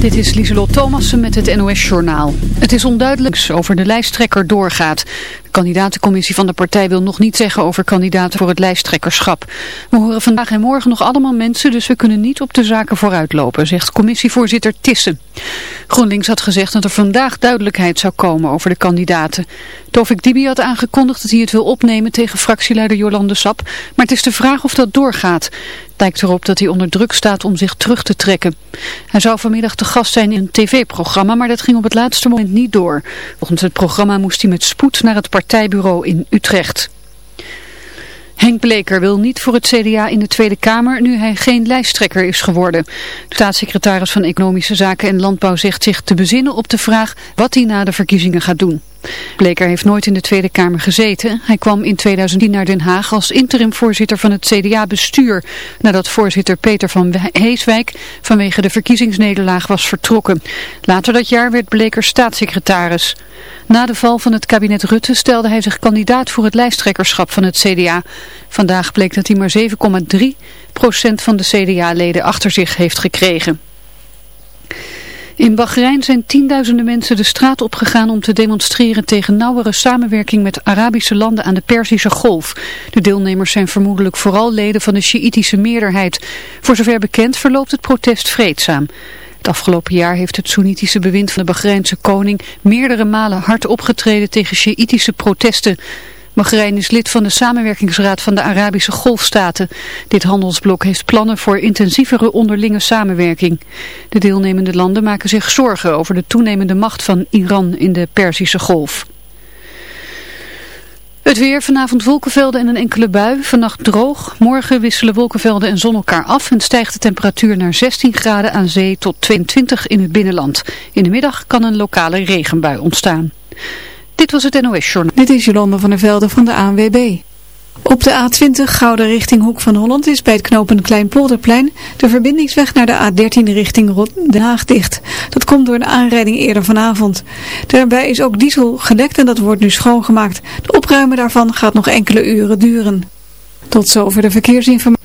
Dit is Lieselot Thomassen met het NOS-journaal. Het is onduidelijk over de lijsttrekker doorgaat. Kandidatencommissie van de partij wil nog niet zeggen over kandidaten voor het lijsttrekkerschap. We horen vandaag en morgen nog allemaal mensen, dus we kunnen niet op de zaken vooruitlopen, zegt commissievoorzitter Tissen. GroenLinks had gezegd dat er vandaag duidelijkheid zou komen over de kandidaten. Tovik Dibi had aangekondigd dat hij het wil opnemen tegen fractieleider Jolande Sap, maar het is de vraag of dat doorgaat. Het erop dat hij onder druk staat om zich terug te trekken. Hij zou vanmiddag te gast zijn in een tv-programma, maar dat ging op het laatste moment niet door. Volgens het programma moest hij met spoed naar het partijbureau in Utrecht. Henk Bleker wil niet voor het CDA in de Tweede Kamer nu hij geen lijsttrekker is geworden. De staatssecretaris van Economische Zaken en Landbouw zegt zich te bezinnen op de vraag wat hij na de verkiezingen gaat doen. Bleker heeft nooit in de Tweede Kamer gezeten. Hij kwam in 2010 naar Den Haag als interimvoorzitter van het CDA-bestuur, nadat voorzitter Peter van Heeswijk vanwege de verkiezingsnederlaag was vertrokken. Later dat jaar werd Bleker staatssecretaris. Na de val van het kabinet Rutte stelde hij zich kandidaat voor het lijsttrekkerschap van het CDA. Vandaag bleek dat hij maar 7,3% van de CDA-leden achter zich heeft gekregen. In Bahrein zijn tienduizenden mensen de straat opgegaan om te demonstreren tegen nauwere samenwerking met Arabische landen aan de Perzische Golf. De deelnemers zijn vermoedelijk vooral leden van de Sjiïtische meerderheid. Voor zover bekend verloopt het protest vreedzaam. Het afgelopen jaar heeft het Soenitische bewind van de Bahreinse koning meerdere malen hard opgetreden tegen Sjiïtische protesten. Bahrein is lid van de samenwerkingsraad van de Arabische Golfstaten. Dit handelsblok heeft plannen voor intensievere onderlinge samenwerking. De deelnemende landen maken zich zorgen over de toenemende macht van Iran in de Perzische Golf. Het weer, vanavond wolkenvelden en een enkele bui. Vannacht droog. Morgen wisselen wolkenvelden en zon elkaar af en stijgt de temperatuur naar 16 graden aan zee tot 22 in het binnenland. In de middag kan een lokale regenbui ontstaan. Dit was het NOS Journal. Dit is Jolande van der Velde van de ANWB. Op de A20 Gouden richting Hoek van Holland is bij het knooppunt Kleinpolderplein de verbindingsweg naar de A13 richting Den Haag dicht. Dat komt door een aanrijding eerder vanavond. Daarbij is ook diesel gedekt en dat wordt nu schoongemaakt. De opruimen daarvan gaat nog enkele uren duren. Tot zover de verkeersinformatie.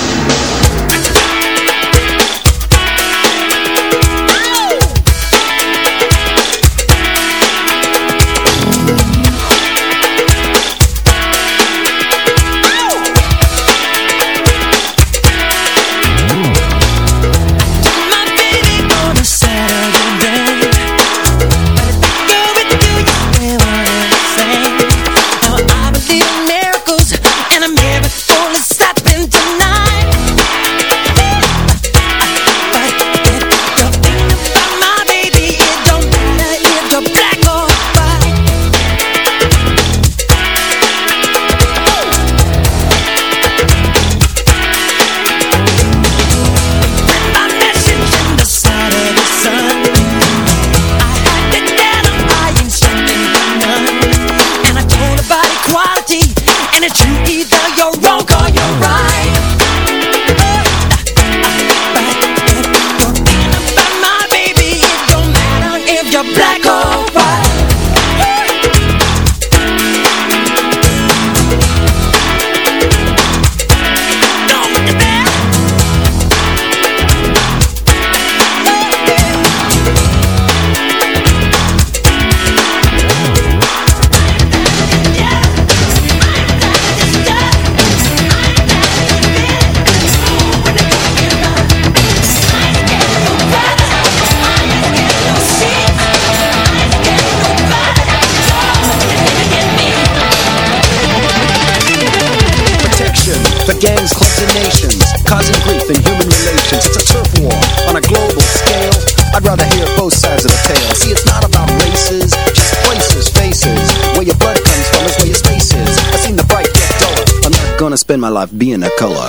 Life being a color.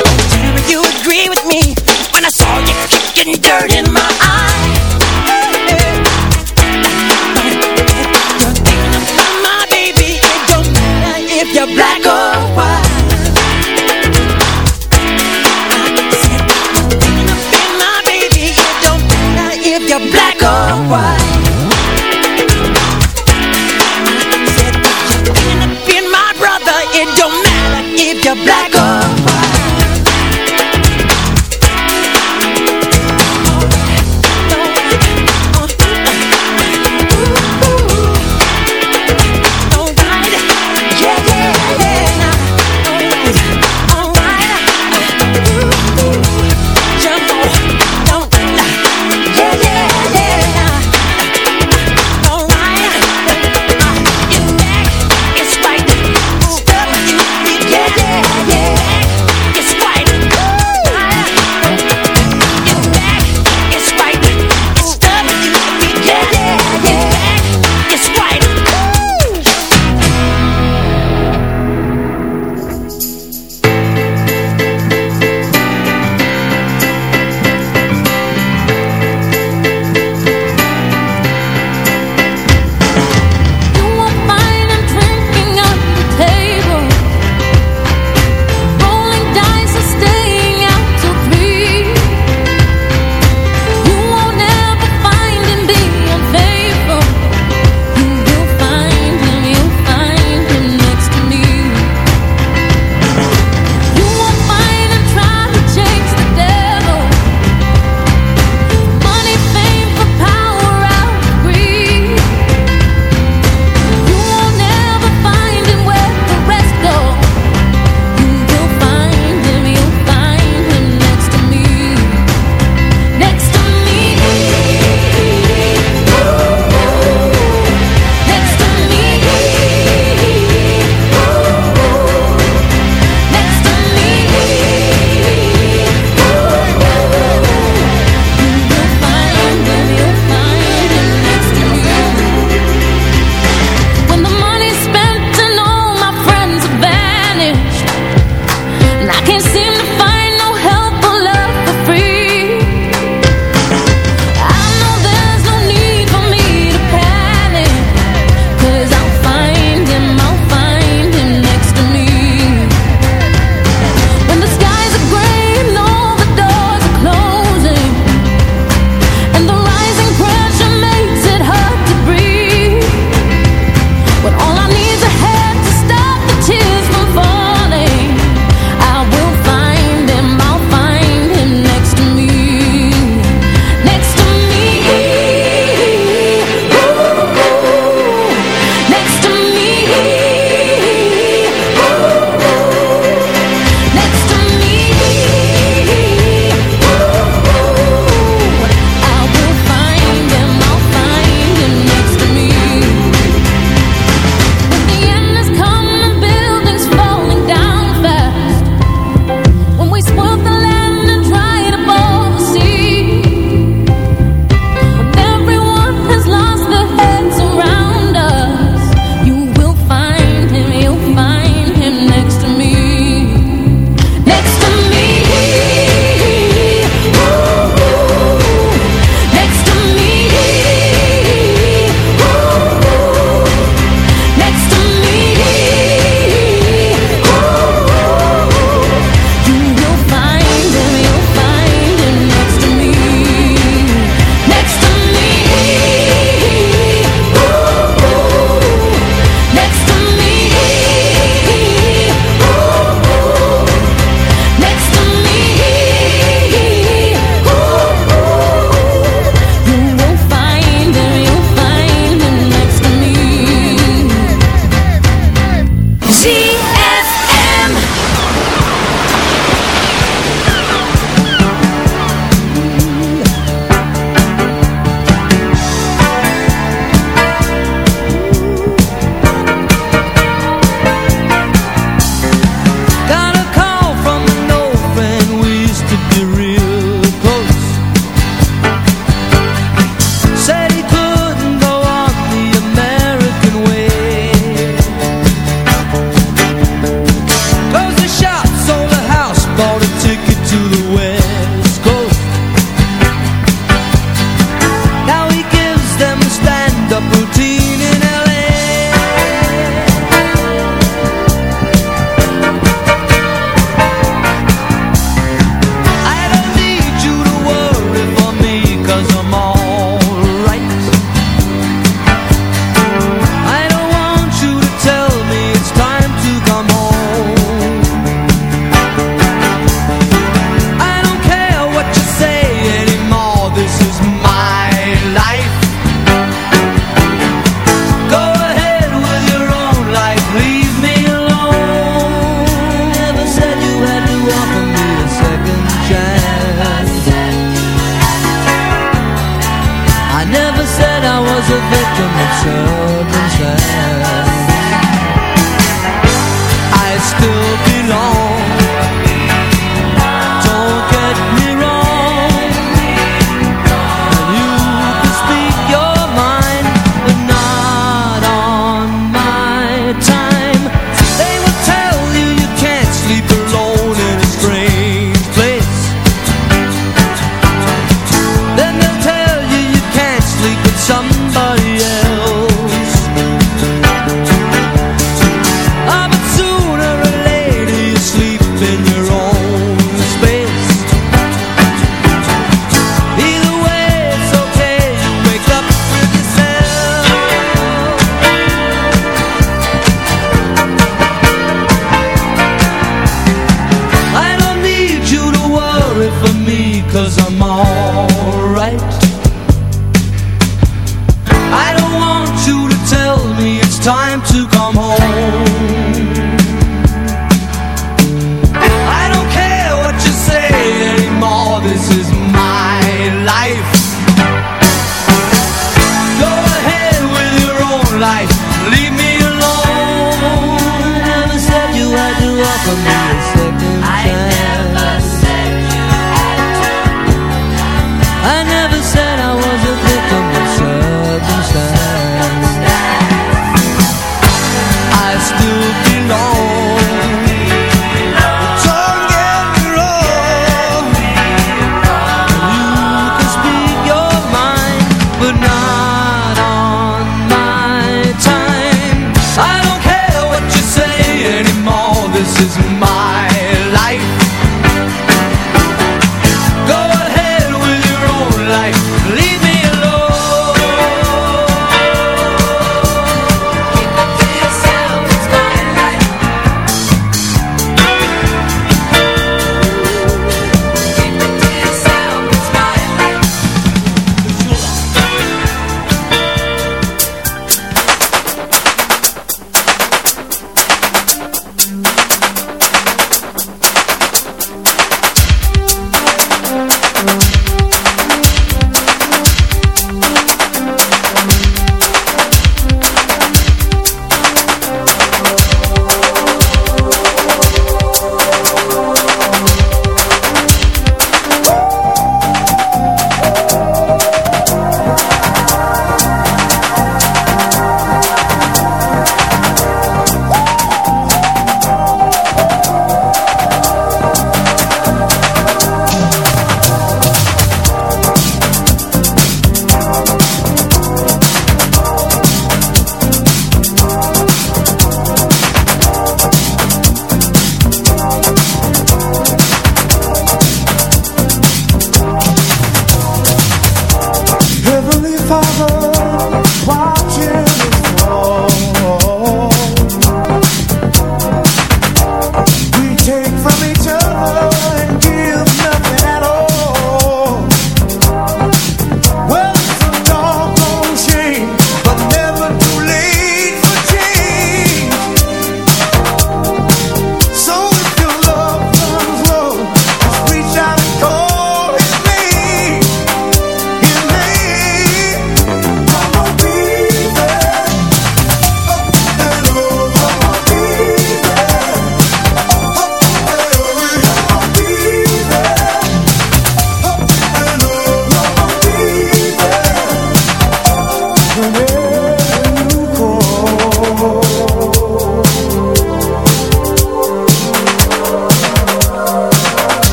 Do you agree with me when I saw you kicking dirt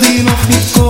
dino mi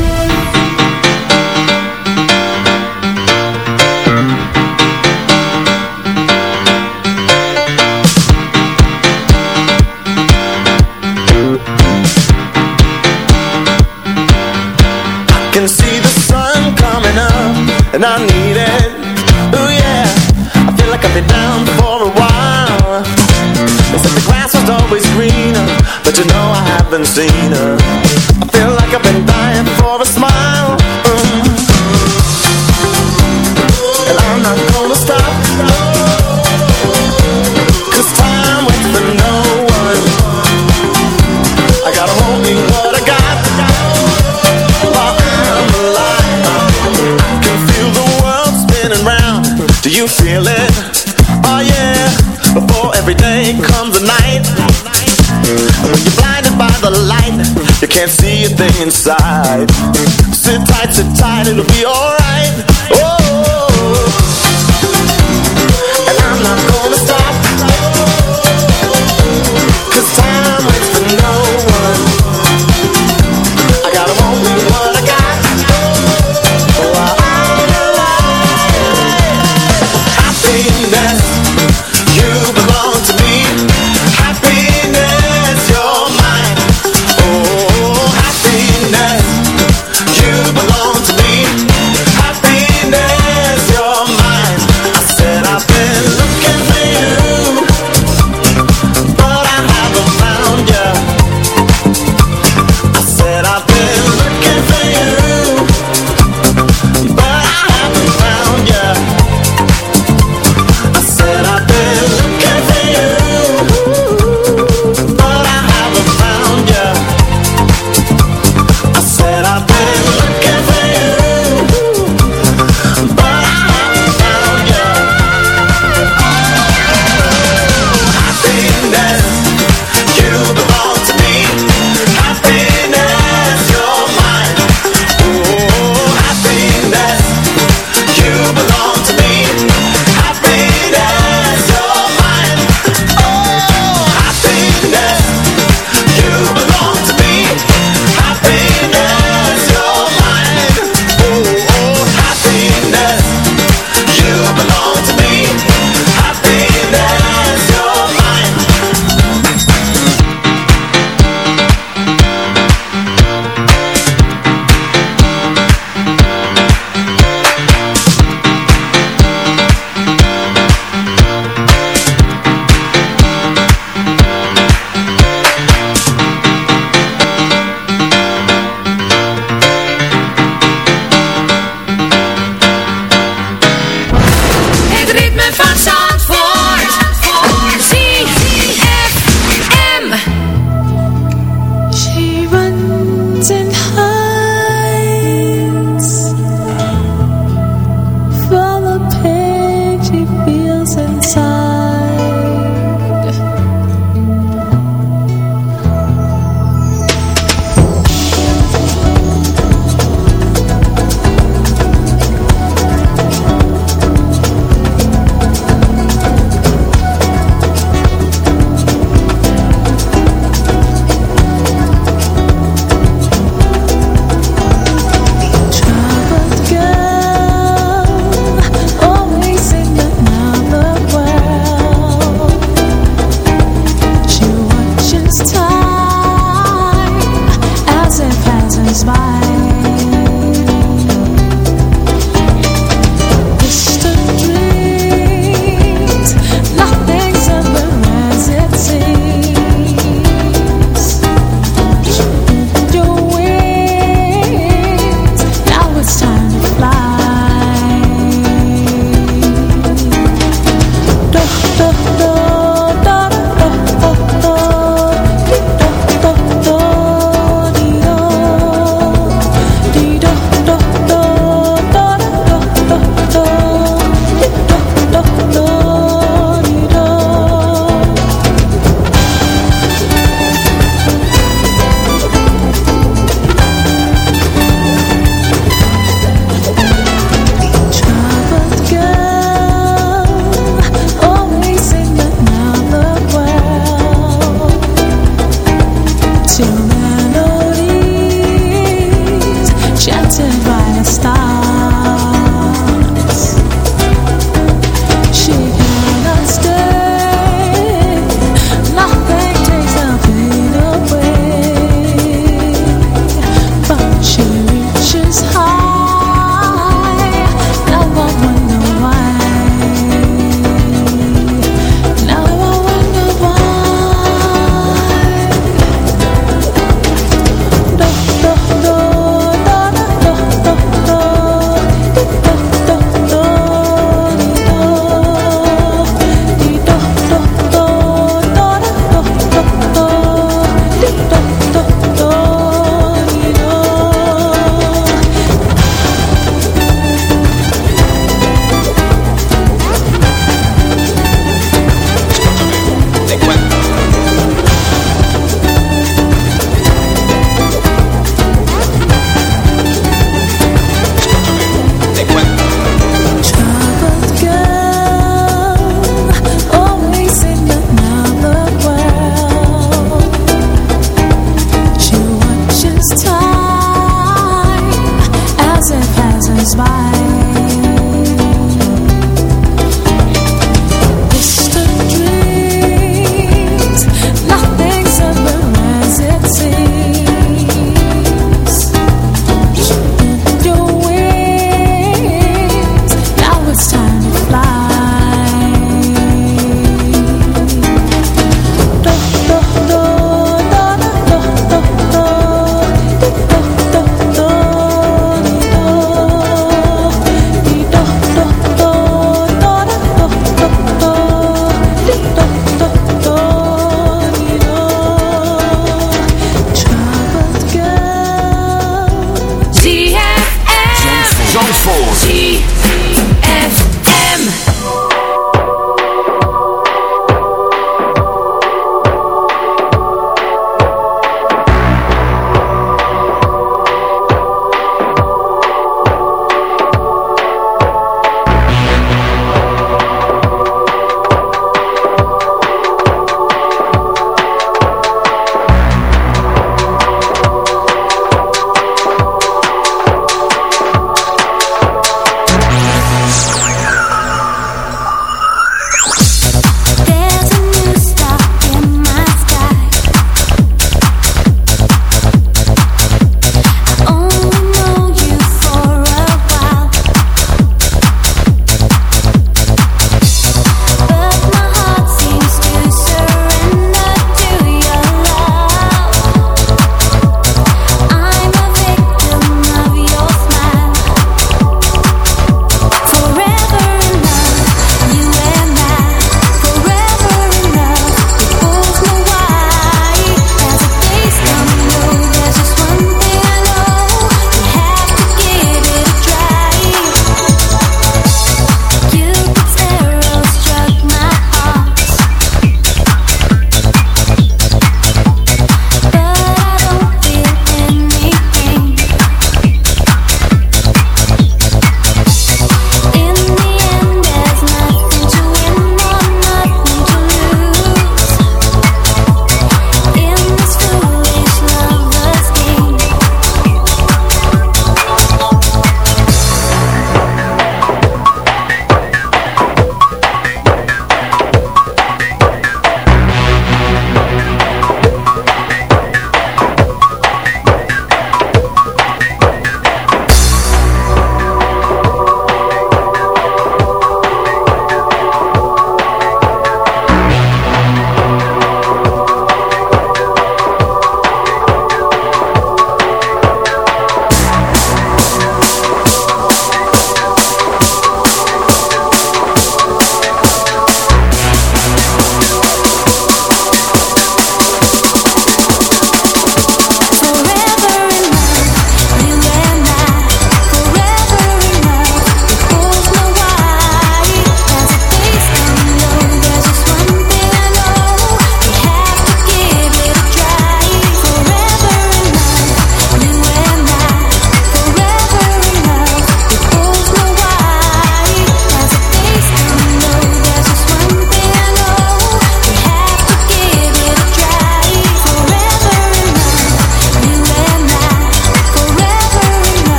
seen her I feel like I've been dying for a smile. Mm. And I'm not gonna stop Cause time waits for no one. I gotta hold what I got. While I'm alive I can feel the world spinning round. Do you feel it? Oh yeah. Before every day comes a night. When you're You can't see a thing inside. Sit tight, sit tight, it'll be alright. Oh. And I'm not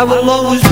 I will always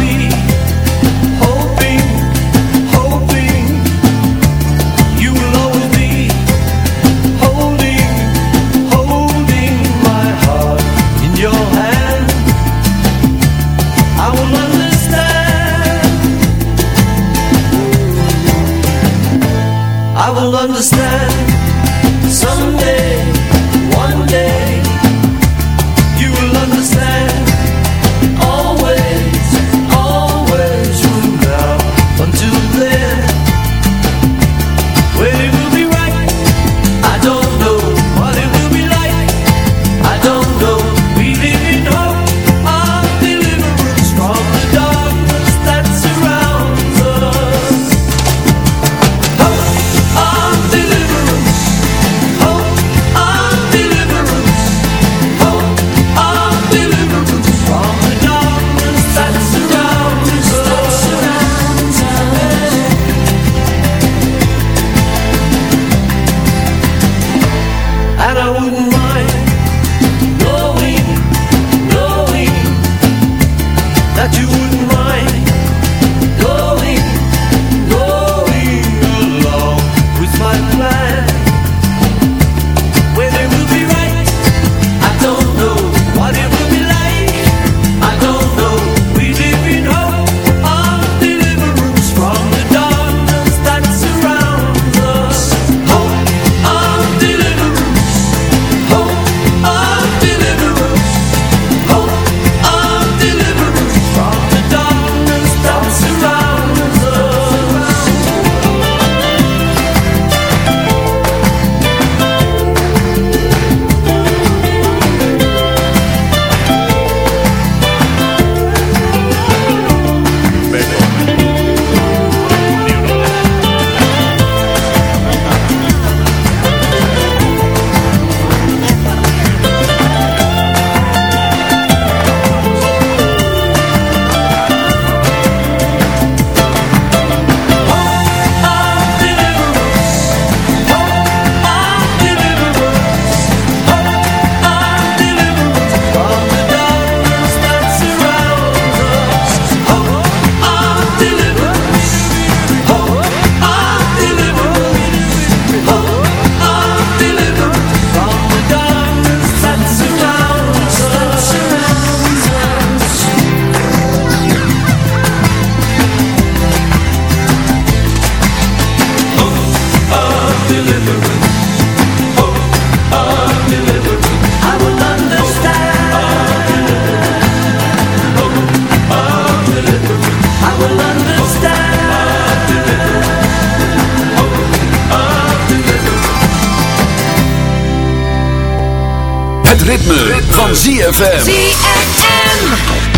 van ZFM. ZFM.